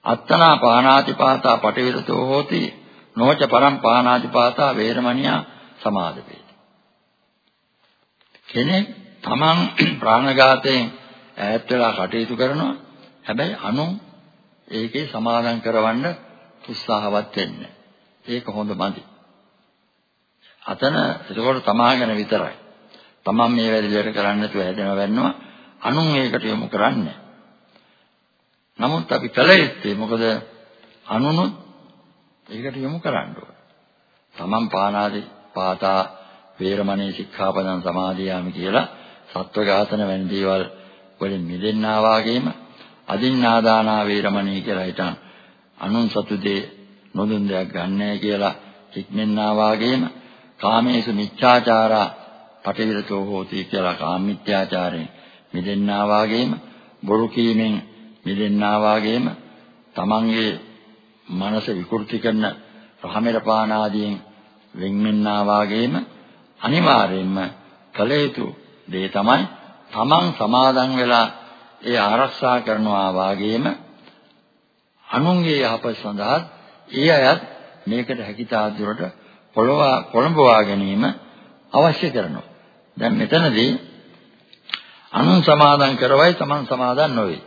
අත්තනා පානාතිපාතා පටිවිරතෝ හෝති නොච පරම් පානාතිපාතා වේරමණියා සමාදපේති. කෙනෙක් තමන් ප්‍රාණඝාතයෙන් ඈත් වෙලා කටයුතු කරනවා. හැබැයි අනුන් ඒකේ සමාදම් කරවන්න උත්සාහවත් වෙන්නේ. ඒක හොඳ මදි. අතන එතකොට තමා ගැන විතරයි. තමන් මේ වැඩ දෙයට කරන්න නැතුව හැදෙනව වෙන්නවා. අනුන් ඒකට යොමු කරන්නේ. නමුත් අපි කල යුත්තේ මොකද අනුනුත් ඒකට යොමු කරන්න ඕන. තමන් පානාදී පාතා වේරමණී සික්ඛාපදං සමාදියාමි කියලා සත්ව ඝාතන වැනි දේවල් වලින් මිදෙන්නා වාගේම අදින්නාදානා වේරමණී කියලා හිටන් අනුන් සතු දේ නොදුන් දෙයක් ගන්නෑ කියලා හික්මෙන්නා වාගේම කාමේසු මිච්ඡාචාරා පටිවිරතෝ හෝති කියලා කාමීත්‍යාචාරයෙන් මිදෙන්නා වාගේම බොරු කීමෙන් මිදෙන්නා වාගේම තමන්ගේ මනස විකෘති කරන රහමෙර පාන ආදියෙන් වෙන්වෙන්නා වාගේම අනිවාර්යයෙන්ම කළ යුතු දේ තමයි තමන් සමාදන් වෙලා ඒ ආරක්ෂා කරනවා වාගේම අනුන්ගේ යහපත සඳහා ඒ අයත් මේකට හැකියතා දුරට පොළවා පොළඹවා ගැනීම අවශ්‍ය කරනවා. දැන් මෙතනදී අනුන් සමාදන් කරවයි තමන් සමාදන් නොවේ.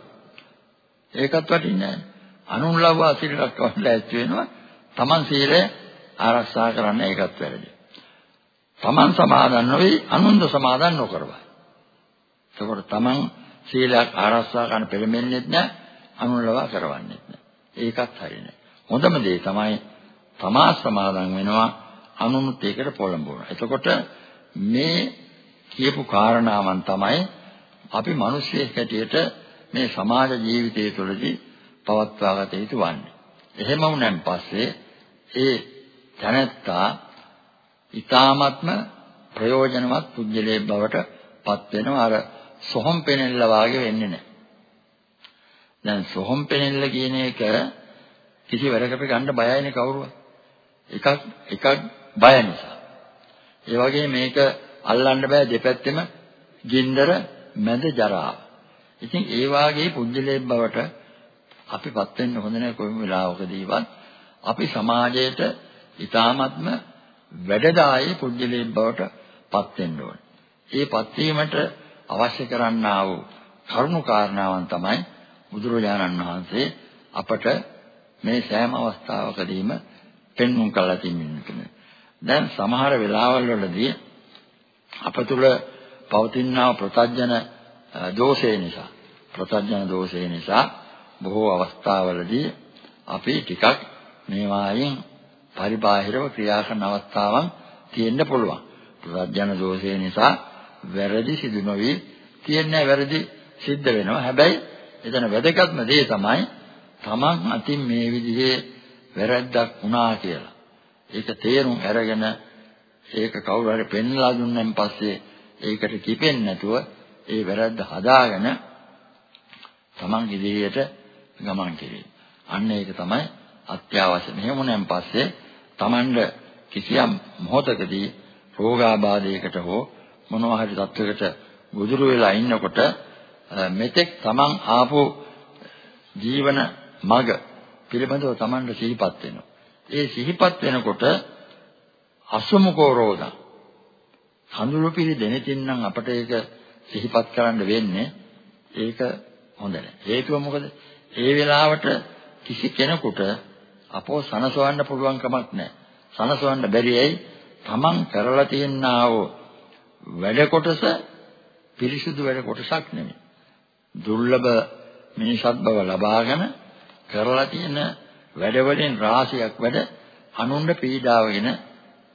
ඒකත් වටින්නේ නැහැ. අනුන් ලව්වා සිල් රැකවන්න ලෑස්ති වෙනවා. තමන් සීලය ආරක්ෂා කරන්න ඒකත් වැරදි. තමන් සමාදන් නොවේ අනුන්ද සමාදන් නොකරවයි. එතකොට තමන් සීලයක් ආරක්ෂා කරන්න පෙළඹෙන්නේ නැහැ. අනුන් ලවා කරවන්නේ නැහැ. ඒකත් හරිනේ. හොඳම දේ තමයි තමා සමාදන් වෙනවා අනුනුත් ඒකට පොළඹවනවා. එතකොට මේ කියපු කාරණාවන් තමයි අපි මිනිස්සෙක් හැටියට මේ සමාජ ජීවිතය තුළදී පවත්වා ගත යුතු වන්නේ. එහෙම වුණාන් පස්සේ ඒ තැනැත්තා ඊ타ත්ම ප්‍රයෝජනවත් පුජ්‍යලේ බවට පත් වෙනවා අර සොහොන් පෙනෙල්ල වාගේ වෙන්නේ නැහැ. දැන් සොහොන් පෙනෙල්ල කියන එක කිසි වැඩකට ගන්න බයයිනේ කවුරුවත්. එකක් එකක් බය නිසා. ඒ වගේ මේක අල්ලන්න බෑ දෙපැත්තෙම ගින්දර මැද ජරාව. ඉතින් ඒ වාගේ පුජ්‍යලේ බවට අපිපත් වෙන්න හොඳ නැහැ කොයිම වෙලාවකදීවත් අපි සමාජයට ඊ타ත්ම වැඩදායී පුජ්‍යලේ බවට පත් වෙන්න ඕනේ. ඒ පත් වීමට අවශ්‍ය කරන්නා වූ කරුණු කාරණාවන් තමයි බුදුරජාණන් වහන්සේ අපට මේ සෑම අවස්ථාවකදීම පෙන්වුම් කළා තින්නේ. දැන් සමහර වෙලාවල් වලදී අප තුළ පවතිනා ප්‍රත්‍යඥ දෝෂය නිසා ප්‍රත්‍යඥ දෝෂය නිසා බොහෝ අවස්ථාවලදී අපි ටිකක් මේවායින් පරිබාහිරව ක්‍රියා කරන අවස්ථාවන් තියෙන්න පුළුවන්. ප්‍රත්‍යඥ දෝෂය නිසා වැරදි සිදු නොවි තියන්නේ වැරදි සිද්ධ වෙනවා. හැබැයි එතන වැදගත්ම දේ තමයි තමන් අතින් මේ විදිහේ වැරැද්දක් වුණා කියලා. ඒක තේරුම් අරගෙන ඒක කවුරු හරි පෙන්ලා දුන්නන් පස්සේ ඒකට කිපෙන්නේ නැතුව ඒ වැරද්ද හදාගෙන තමන් ඉදිරියට ගමන් කිරීම. අන්න ඒක තමයි අත්‍යවශ්‍ය. මෙහෙම වුණාන් පස්සේ තමන්ට කිසියම් මොහොතකදී රෝගාබාධයකට හෝ මොනවා හරි තත්වයකට ගොදුරු වෙලා ඉන්නකොට මෙතෙක් තමන් ආපු ජීවන මඟ පිළිබඳව තමන්ට සිහිපත් වෙනවා. ඒ සිහිපත් වෙනකොට අසමුකෝ රෝධං හඳුරු පිළි දෙනෙතින් නම් අපට ඒක සිහිපත් කරන්න වෙන්නේ ඒක හොඳ නැහැ. හේතුව මොකද? ඒ වෙලාවට කිසි කෙනෙකුට අපෝ සනසවන්න පුළුවන් කමක් නැහැ. සනසවන්න බැරි ඇයි? Taman කරලා තියෙනා වූ වැඩ කොටස පිරිසුදු වැඩ කොටසක් නෙමෙයි. දුර්ලභ මිනිසත් බව ලබාගෙන කරලා තියෙන වැඩවලින් රාශියක් වැඩ අනුන්ට පීඩාවගෙන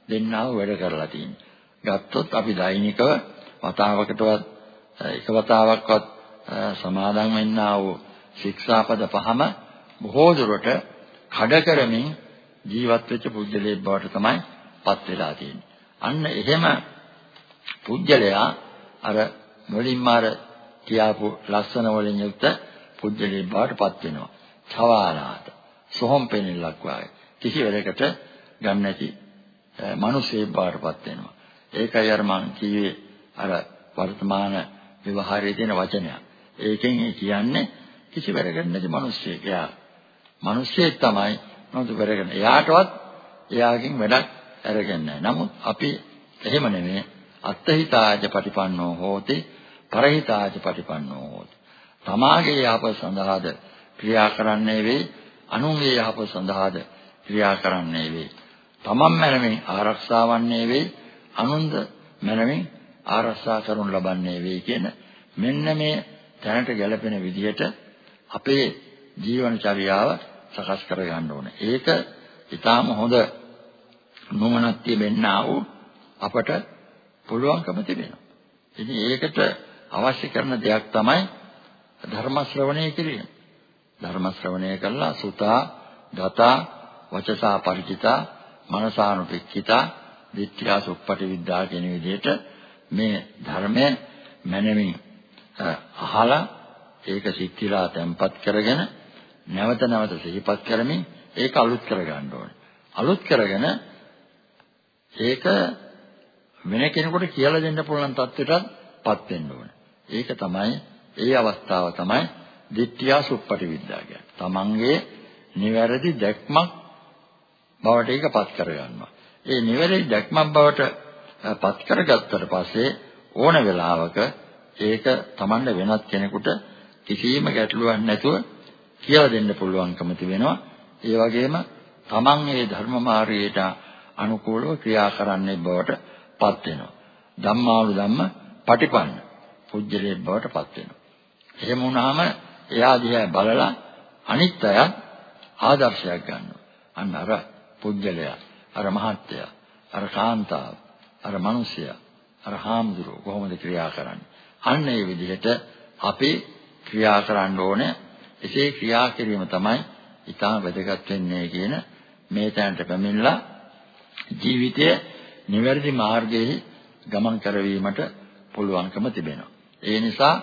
දෙන්නා වූ වැඩ කරලා තියෙනවා. ගත්තොත් අපි දෛනිකව වතාවකටවත් එක වතාවක්වත් සමාදන් වෙන්නා වූ ශික්ෂාපද පහම බොහෝ දුරට කඩ කරමින් ජීවත් වෙච්ච පුජ්‍යලේ බවට තමයි පත් වෙලා තියෙන්නේ. අන්න එහෙම පුජ්‍යලයා අර මුලින්ම අර කියාපු ලස්සන වලින් යුක්ත පුජ්‍යලේ බවට පත් වෙනවා. චවාලාත සොහොන් පෙනෙල්ලක් වගේ කිසි වෙලකට ගන්න නැති මිනිස්සේ බවට පත් වෙනවා. ඒකයි අර මං කිව්වේ අර වර්තමාන ව්‍යවහාරයේ තියෙන වචනයක්. ඒකෙන් ඒ කියන්නේ කිසි වැඩකට නැති මිනිස්සෙක්. එයා මිනිස්සෙක් තමයි නමුත් වැඩකට. එයාටවත් එයාගෙන් වැඩක් අරගෙන නැහැ. නමුත් අපි එහෙම නෙමෙයි. අත්හිතාජ පටිපන්නෝ හෝති පරහිතාජ පටිපන්නෝ හෝති. තමාගේ යහපත සඳහාද ක්‍රියා කරන්නේ වෙයි. අනුන්ගේ යහපත සඳහාද ක්‍රියා කරන්නේ වෙයි. තමන් මැනමින් ආරක්ෂා වන්නේ වෙයි. අනුන්ද මැනමින් ආරක්ෂා කරනු ලබන්නේ වෙයි කියන මෙන්න මේ දැනට ගැලපෙන විදිහට අපේ ජීවන චර්යාව සකස් කර ගන්න ඕනේ. ඒක ඊටාම හොඳ නුවණක් තිබෙන්නා වූ අපට පුළුවන්කම තිබෙනවා. ඉතින් ඒකට අවශ්‍ය කරන දෙයක් තමයි ධර්ම ශ්‍රවණය කිරීම. ධර්ම ශ්‍රවණය කළා සුතා, ගතා, වචසා පරිචිතා, මනසානුපෙක්ඛිතා, විත්‍යා සුප්පටි විද්‍යා කියන විදිහට මේ ධර්මය මනමින් අහලා ඒක සිත්තිලා තැම්පත් කරගෙන නැවත නැවත සිහිපත් කරමින් ඒක අලුත් කරගන්න ඕනේ. අලුත් කරගෙන ඒක වෙන කෙනෙකුට කියලා දෙන්න පුළුවන් තත්ත්වයටපත් වෙන්න ඕනේ. ඒක තමයි ඒ අවස්ථාව තමයි දිට්ඨියා සුප්පටි විද්‍යාව කියන්නේ. තමන්ගේ නිවැරදි දැක්මක් බවට ඒකපත් කරගන්නවා. ඒ නිවැරදි දැක්මක් බවට පත් කරගත්තට පස්සේ ඕන වෙලාවක ඒක Tamanda වෙනත් කෙනෙකුට කිසිම ගැටලුවක් නැතුව කියලා දෙන්න පුළුවන්කම තිබෙනවා. ඒ වගේම Taman මේ ධර්ම මාර්ගයට අනුකූලව ක්‍රියා කරන්නේ බවට පත් වෙනවා. ධම්මාලු ධම්ම පටිපන්න පුජ්‍යලේ බවට පත් වෙනවා. එහෙම වුණාම එයා දිහා බලලා අනිත් අය ආදර්ශයක් ගන්නවා. අන්න අර පුජ්‍යලයා, අර මහත්ය, අර කාන්තාව, අර මිනිසයා, අර හාමුදුරුවෝ කොහොමද ක්‍රියා කරන්නේ? අන්න ඒ විදිහට අපි ක්‍රියා කරන්න ඕනේ. එසේ ක්‍රියා කිරීම තමයි ඊටම වැදගත් වෙන්නේ කියන මේ තැනට පැමිණලා ජීවිතයේ නිවැරදි මාර්ගයේ ගමන් කරවීමට පුළුවන්කම තිබෙනවා. ඒ නිසා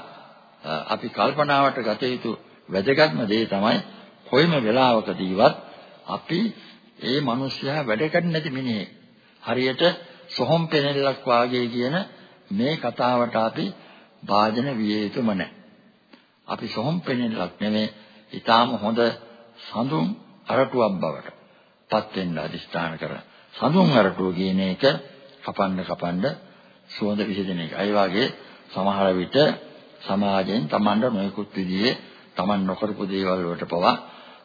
අපි කල්පනාවට ගත යුතු වැදගත්ම දේ තමයි කොයිම වෙලාවකදීවත් අපි ඒ මිනිස්සයා වැඩකට නැති මිනිහෙක්. හරියට සොහොන් පෙනෙල්ලක් වාගේ කියන මේ කතාවට අපි වාදන විය යුතුම නැහැ. අපි සොහොන් පෙනෙල්ලක් නෙමෙයි, ඊටාම හොඳ සඳුන් අරටුවක් බවට පත් වෙන්න අදිස්ථාන කරන. සඳුන් අරටුව කියන එක කපන්න කපන්න සුවඳ විසදෙන එක. ඒ වගේ සමහර විට සමාජයෙන් Tamanda නොයෙකුත් විදිහේ Taman නොකරපු දේවල් වලට පවා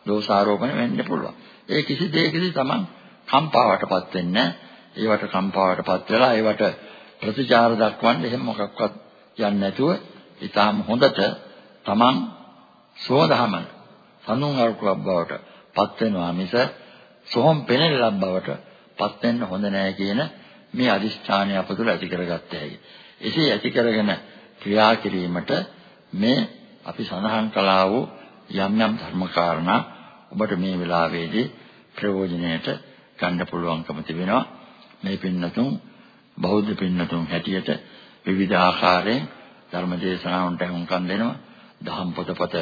දෝෂාරෝපණය වෙන්න පුළුවන්. ඒ කිසි දෙයකදී Taman කම්පාවටපත් වෙන්නේ ඒවට කම්පාවටපත් වෙලා ඒවට ප්‍රතිචාර දක්වන්න එහෙම මොකක්වත් යන්නේ නැතුව ඊටාම හොඳට Taman සෝදහම සනුන් අරුකුවක් බවට පත් වෙනවා මිස සොහොන් පෙනෙල්ලක් බවට පත් වෙන්න හොඳ නෑ කියන මේ අදිෂ්ඨානය අප තුළ ඇති කරගත්ත හැකි. එසේ ඇති කරගෙන ක්‍රියා කිරීමට මේ අපි සඳහන් කළා වූ යම් යම් ධර්ම කාරණා ඔබට මේ වෙලාවේදී ප්‍රයෝජනයට ගන්න පුළුවන්කම තිබෙනවා. මේ පින්නතුන් බෞද්ධ පින්නතුන් හැටියට විවිධ ආකාරයෙන් ධර්ම දේශනාවන්ට හුම්කම් දෙනවා. දහම් පොතපත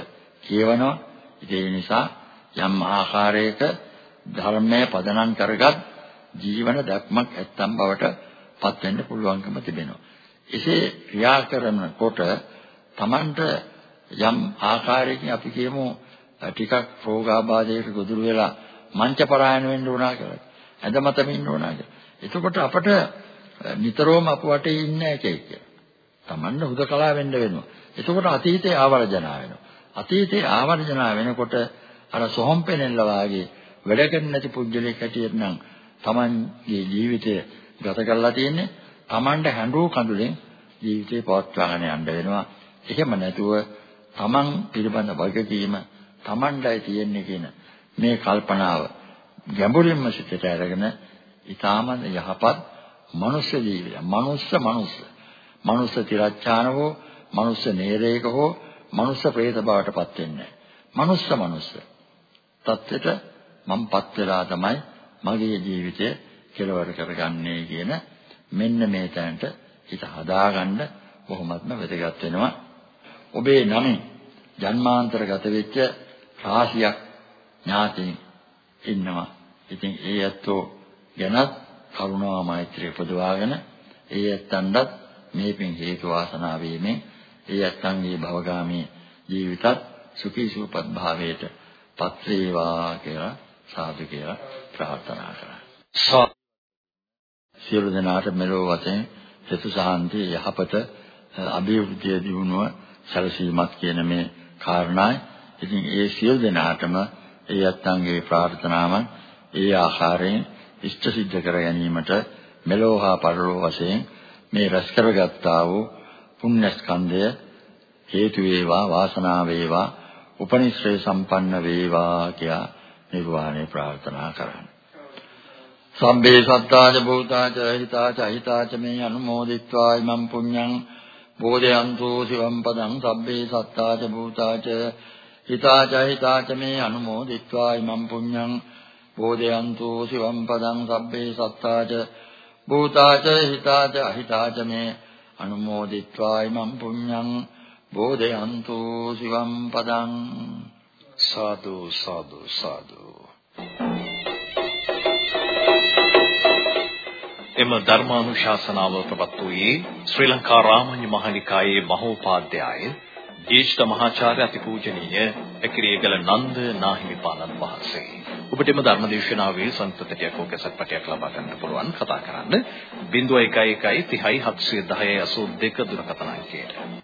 කියවනවා. ඒ නිසා යම් ආකාරයක ධර්මයේ පදනම් කරගත් ජීවන දක්මක් ඇත්තම් බවට පත් වෙන්න පුළුවන්කම තිබෙනවා. එසේ ක්‍රියා කරනකොට Tamanට යම් ආකාරයකින් අපි කියමු ටිකක් රෝගාබාධයකට ගොදුරු වෙලා මංච පරායන වෙන්න උනා කියලා. ඇඳමතම ඉන්න උනා කියලා. එතකොට අපට නිතරම අප වටේ ඉන්න එකයි කියලා. Tamanne හුදකලා වෙන්න වෙනවා. එතකොට අතීතේ ආවර්ජනා වෙනවා. අතීතේ ආවර්ජනා වෙනකොට අර සොහොන් පෙනෙල්ල වාගේ වැඩ කරන්නේ නැති පුජ්‍යලෙක් හැටියට නම් Tamanගේ ජීවිතය ගත කරලා තියෙන්නේ Tamanට හැඬු කඳුලෙන් ජීවිතේ පවත්වාගෙන යන්න වෙනවා. එහෙම නැතුව Taman පිළිබඳ වගකීම Tamanටයි තියෙන්නේ කියන මේ කල්පනාව ගැඹුරින්ම සිතට අරගෙන ඊටාම යහපත් මනුෂ්‍ය ජීවිතය. මනුෂ්‍ය මනුෂ්‍ය. මනුෂ්‍ය තිරච්ඡානවෝ, මනුෂ්‍ය නේරේක හෝ, මනුෂ්‍ය ප්‍රේත බවටපත් වෙන්නේ නැහැ. මනුෂ්‍ය මනුෂ්‍ය. තත්ත්වෙට මම්පත් වෙලා තමයි මගේ ජීවිතය කෙලවර කරගන්නේ කියන මෙන්න මේ තැනට හිත හදාගන්න බොහොමත්ම වැදගත් වෙනවා. ඔබේ නමින් ජන්මාන්තරගත වෙච්ච රාශියක් ඥාතීන් ඉන්නවා. ඉතින් ඒ ඇත්තෝ ගැනත් කරුණා මෛත්‍රිය උපදවාගෙන ඒ ඇත්තන්ටත් මේ පින් හේතු වාසනා වීමෙන් ඒ ඇත්තන්ගේ භවගාමී ජීවිතත් සුඛී සුවපත් භාවයට පත් වේවා කියලා සාදු කියලා ප්‍රාර්ථනා කරා. සියලු දෙනාට මෙලොව වශයෙන් සතු සාන්තිය යහපත අභිවෘද්ධිය දිනුව සැලසීමත් කියන මේ කාරණායි. ඉතින් ඒ සියලු දෙනාටම ඒ අත්ංගේ ප්‍රාර්ථනාවන් ඒ ආකාරයෙන් ඉෂ්ට සිද්ධ කර ගැනීමට මෙලොව හා පරලොව වශයෙන් මේ රැස් කරගත්තා වූ පුණ්‍ය ස්කන්ධය හේතු වේවා වාසනාව වේවා උපනිශ්‍රේ සම්පන්න වේවා කියා නිර්වාණය ප්‍රාර්ථනා කරන්නේ සම්බේ සත්තාච භූතාච හිතාච හිතාච මේ අනුමෝදිත්වා ඉමම් පුඤ්ඤං බෝධයන්තු සිවම් පදං සම්බේ සත්තාච භූතාච හිතාච හිතාච මේ අනුමෝදිත්වා ඉමම් පුඤ්ඤං බෝධයන්තු සිවම් පදං සම්බේ සත්තාච භූතාච හිතාච හිතාච මේ අනුමෝදිත්වා ඉමම් පුඤ්ඤං බෝධයන්තු සිවම් පදං සාදු සාදු සාදු. එම ධර්මානුශාසනාව ප්‍රවත්වුවේ ශ්‍රී ලංකා රාමඤ්ඤ මහනිකායේ මහෝපාද්‍යය ජේෂ්ඨ මහාචාර්ය අතිපූජනීය එකිරියගල නන්ද නාහිමිපාණන් වහන්සේ. ඔබට එම ධර්මදේශනාවේ සංස්කෘතියක් හෝ කැසට් පටයක් ලබා ගන්න පුළුවන් කතා කරන්න 0111 30 710 82 දුරකථන අංකයට.